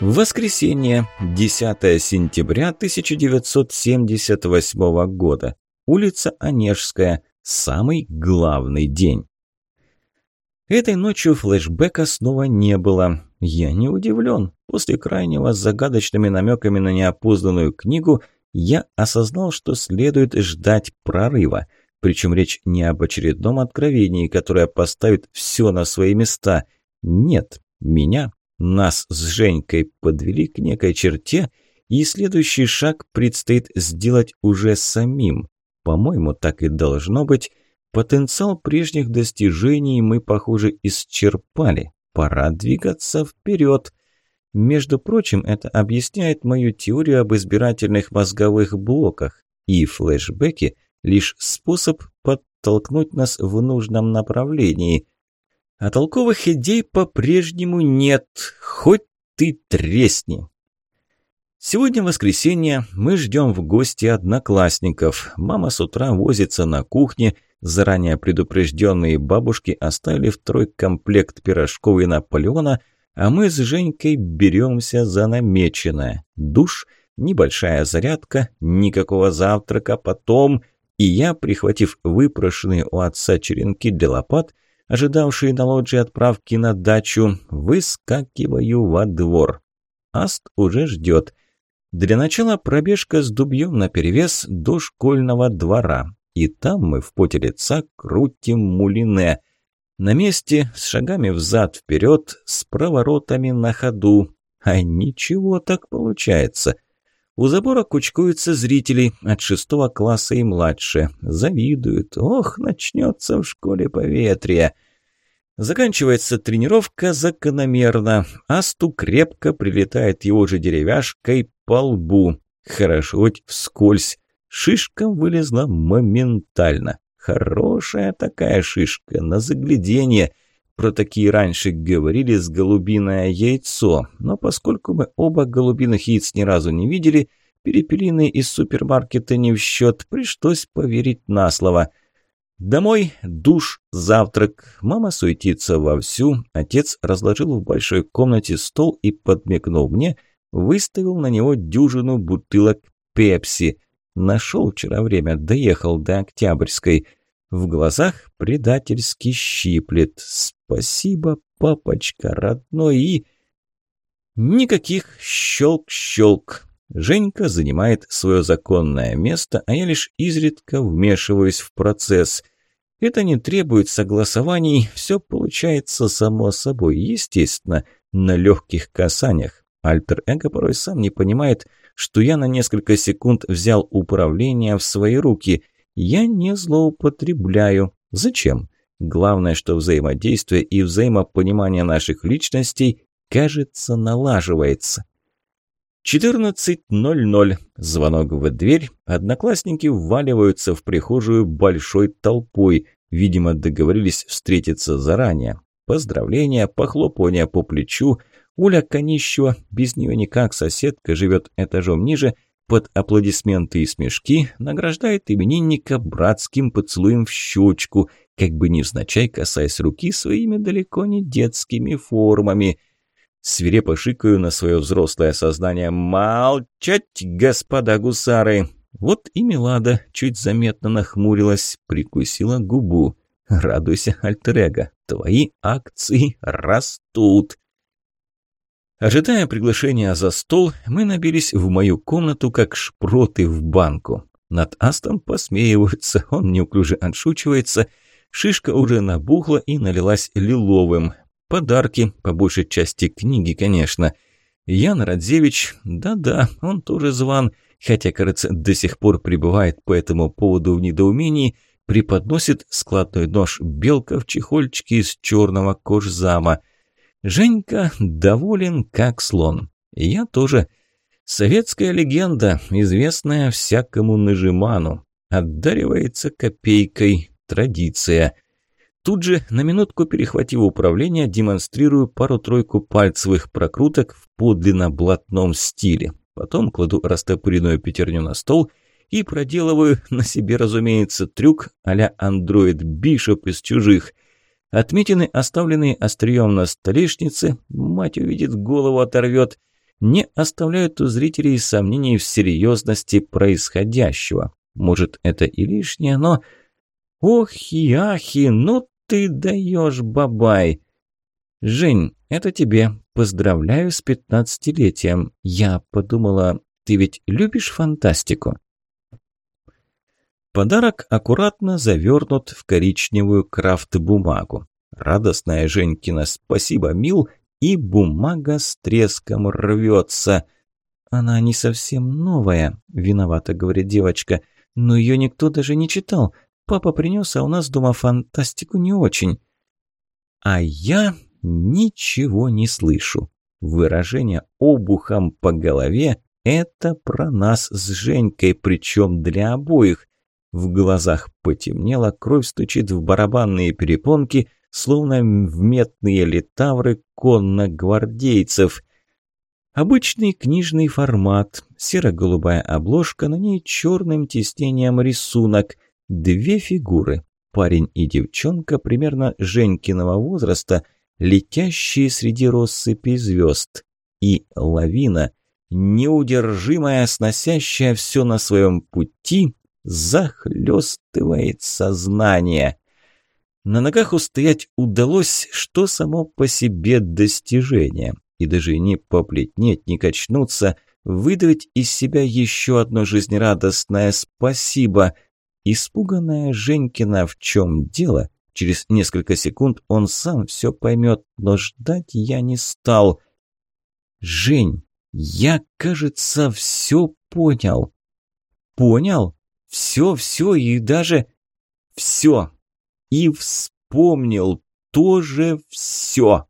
Воскресенье, 10 сентября 1978 года. Улица Онежская. Самый главный день. Этой ночью флешбека снова не было. Я не удивлен. После крайнего загадочными намеками на неопознанную книгу я осознал, что следует ждать прорыва. Причем речь не об очередном откровении, которое поставит все на свои места. Нет, меня нас с Женькой подвели к некой черте, и следующий шаг предстоит сделать уже самим. По-моему, так и должно быть. Потенциал прежних достижений мы, похоже, исчерпали. Пора двигаться вперед. Между прочим, это объясняет мою теорию об избирательных мозговых блоках. И флешбеки – лишь способ подтолкнуть нас в нужном направлении – а толковых идей по-прежнему нет, хоть ты тресни. Сегодня воскресенье, мы ждем в гости одноклассников. Мама с утра возится на кухне, заранее предупрежденные бабушки оставили второй комплект пирожков и Наполеона, а мы с Женькой беремся за намеченное. Душ, небольшая зарядка, никакого завтрака, потом... И я, прихватив выпрошенные у отца черенки для лопат, ожидавшие на лоджии отправки на дачу, выскакиваю во двор. Аст уже ждет. Для начала пробежка с дубьем наперевес до школьного двора. И там мы в поте лица крутим мулине. На месте, с шагами взад-вперед, с проворотами на ходу. А ничего так получается. У забора кучкуются зрители от шестого класса и младше. Завидуют. Ох, начнется в школе поветрие. Заканчивается тренировка закономерно. Асту крепко прилетает его же деревяшкой по лбу. Хорошо хоть вскользь. Шишка вылезла моментально. Хорошая такая шишка, на загляденье. Про такие раньше говорили с голубиное яйцо, но поскольку мы оба голубиных яиц ни разу не видели, перепелиные из супермаркета не в счет, пришлось поверить на слово – Домой, душ, завтрак. Мама суетится вовсю. Отец разложил в большой комнате стол и, подмигнул мне, выставил на него дюжину бутылок пепси. Нашел вчера время, доехал до Октябрьской. В глазах предательски щиплет. Спасибо, папочка родной, и... Никаких щелк-щелк. Женька занимает свое законное место, а я лишь изредка вмешиваюсь в процесс. Это не требует согласований, все получается само собой, естественно, на легких касаниях. Альтер-эго порой сам не понимает, что я на несколько секунд взял управление в свои руки. Я не злоупотребляю. Зачем? Главное, что взаимодействие и взаимопонимание наших личностей, кажется, налаживается. 14.00. Звонок в дверь. Одноклассники вваливаются в прихожую большой толпой. Видимо, договорились встретиться заранее. Поздравления, похлопывания по плечу. Уля Конищева, без нее никак соседка, живет этажом ниже, под аплодисменты и смешки награждает именинника братским поцелуем в щечку, как бы невзначай касаясь руки своими далеко не детскими формами – Свирепо шикаю на свое взрослое сознание. «Молчать, господа гусары!» Вот и Милада чуть заметно нахмурилась, прикусила губу. «Радуйся, альтер твои акции растут!» Ожидая приглашения за стол, мы набились в мою комнату, как шпроты в банку. Над Астом посмеиваются, он неуклюже отшучивается. Шишка уже набухла и налилась лиловым. Подарки, по большей части книги, конечно. Ян Радзевич, да-да, он тоже зван, хотя, кажется, до сих пор пребывает по этому поводу в недоумении, преподносит складной нож белка в чехольчике из черного кожзама. Женька доволен, как слон. Я тоже. Советская легенда, известная всякому нажиману. Отдаривается копейкой. Традиция – Тут же, на минутку перехватив управление, демонстрирую пару-тройку пальцевых прокруток в подлинно блатном стиле. Потом кладу растопыренную пятерню на стол и проделываю на себе, разумеется, трюк а-ля андроид Бишоп из чужих. Отметины, оставленные острием на столешнице, мать увидит, голову оторвет. не оставляют у зрителей сомнений в серьезности происходящего. Может, это и лишнее, но... Ох, яхи, ну ты даешь, бабай! Жень, это тебе. Поздравляю с пятнадцатилетием. Я подумала, ты ведь любишь фантастику? Подарок аккуратно завернут в коричневую крафт-бумагу. Радостная Женькина «Спасибо, мил!» и бумага с треском рвется. «Она не совсем новая», – виновата, говорит девочка, – «но ее никто даже не читал. Папа принес, а у нас дома фантастику не очень». А я ничего не слышу. Выражение «обухом по голове» – это про нас с Женькой, причем для обоих. В глазах потемнело, кровь стучит в барабанные перепонки, словно в метные литавры конногвардейцев. Обычный книжный формат, серо-голубая обложка, на ней черным тиснением рисунок, две фигуры, парень и девчонка примерно Женькиного возраста, летящие среди россыпи звезд, и лавина, неудержимая, сносящая все на своем пути, захлестывает сознание. На ногах устоять удалось, что само по себе достижение. И даже не поплетнеть, не качнуться, выдавить из себя еще одно жизнерадостное «спасибо». Испуганная Женькина в чем дело? Через несколько секунд он сам все поймет, но ждать я не стал. «Жень, я, кажется, все понял». «Понял?» Все, все и даже... Все. И вспомнил тоже все.